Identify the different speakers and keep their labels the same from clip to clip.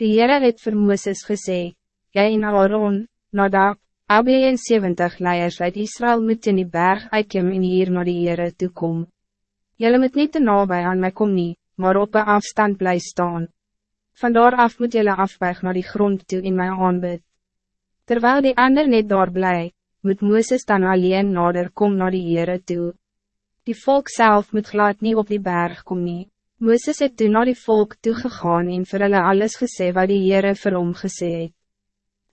Speaker 1: Die Heere het vir Mooses gesê, Jy en Aaron, Nadab, Abie en 70 leiers uit Israël moet in die berg uitkom en hier naar die Heere toe kom. Jylle moet niet te nabij aan mij kom nie, maar op een afstand bly staan. Vandaar af moet jylle afweg naar die grond toe in my aanbid. Terwijl die ander net daar bly, moet Mooses dan alleen nader kom naar die Heere toe. Die volk zelf moet glad niet op die berg kom nie. Mooses het toen naar die volk toegegaan en vir hulle alles gesê wat die Heere vir hom gesê het.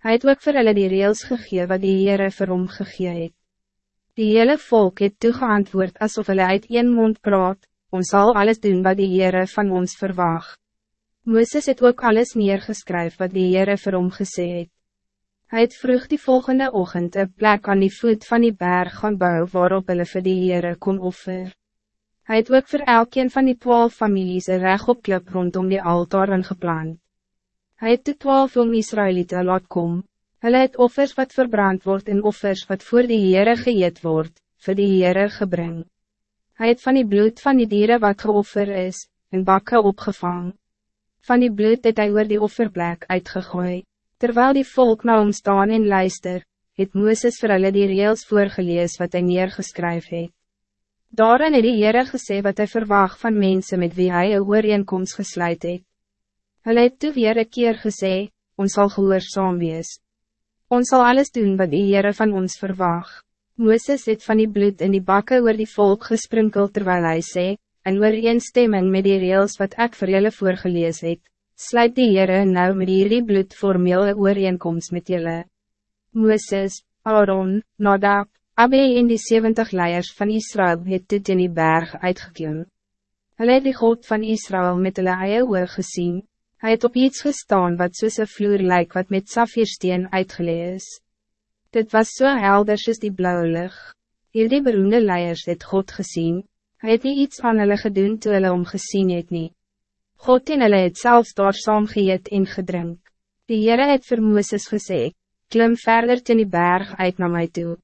Speaker 1: Hy het ook vir hulle die reels gegee wat die Heere vir hom gegee het. Die hele volk het toegeantwoord alsof hulle uit een mond praat, ons zal alles doen wat die Heere van ons verwaag. Mooses het ook alles neergeskryf wat die Heere vir hom gesê het. Hy het vroeg die volgende ochtend een plek aan die voet van die berg gaan bou waarop hulle vir die Heere kon offer. Hij het ook voor elkeen van die twaalf families een rechtopklip rondom die altaar ingeplant. Hij het de twaalf om Israëlieten laat kom. Hulle het offers wat verbrand wordt en offers wat voor die Heere geëet wordt, voor die Heere gebring. Hij het van die bloed van die dieren wat geoffer is, in bakken opgevang. Van die bloed het hy oor die offerplek uitgegooi. Terwijl die volk na hom staan en luister, het Mooses vir hulle die reels voorgelees wat hy neergeskryf het. Daarin het die Heere gesê wat hij verwacht van mensen met wie hij een ooreenkomst gesluit het. Hulle het toe weer een keer gesê, ons sal gehoorzaam wees. Ons zal alles doen wat die Heere van ons verwacht. Mooses het van die bloed in die bakken oor die volk gesprinkeld terwijl hij sê, en ooreenstemming met die reels wat ik voor jullie voorgelees het, sluit die Heere nou met hierdie bloed formeel een ooreenkomst met jullie. Mooses, Aaron, Nadab, Abbe en die 70 leiers van Israël het dit in die berg uitgekomen. Hulle het die God van Israël met hulle eie oor gezien. Hij het op iets gestaan wat soos een vloer lyk wat met safiersteen uitgeleid is. Dit was zo so helder soos die blauwe lucht. Hier die beroemde leiers het God gezien. Hij het nie iets aan hulle gedoen toe hulle om gezien het nie. God en hulle het selfs daar saam geëet en gedrink. Die Heere het vir Mooses gesê, klim verder ten die berg uit naar mij toe.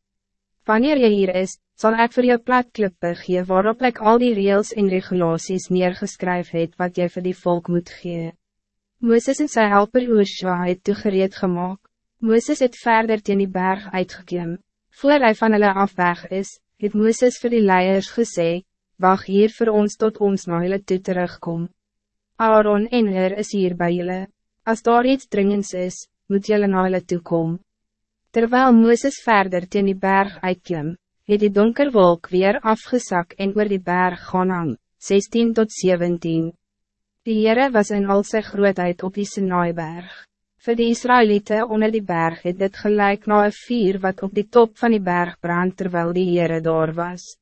Speaker 1: Wanneer je hier is, zal ik voor jou platklippe gee waarop ik al die reels en regulaties neergeskryf het wat jy voor die volk moet gee. Mooses en sy helper Oosja het toegereed gemaakt. Mooses het verder teen die berg uitgekiem. Voor hij van hulle afweg is, het Mooses voor die leiers gesê, wacht hier voor ons tot ons na hulle toe terugkom. Aaron en Heer is hier bij julle. Als daar iets dringends is, moet julle na hulle toe kom. Terwijl Mooses verder teen die berg uitklim, het die donker wolk weer afgezak en oor die berg gaan hang, 16 tot 17. Die Heere was in al sy grootheid op die Sinaiberg. Voor de Israëlieten onder die berg het dit gelijk na een vier wat op die top van die berg brand terwijl die Heere daar was.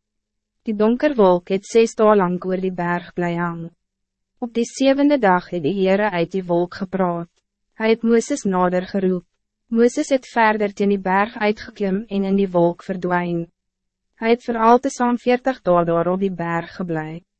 Speaker 1: Die donker wolk het zes dagen lang oor die berg bly hang. Op die zevende dag het die Heere uit die wolk gepraat. Hij het Mooses nader geroep. Mooses het verder teen die berg uitgeklim en in die wolk verdwijn. Hij het voor al te saam 40 dagen op die berg gebleven.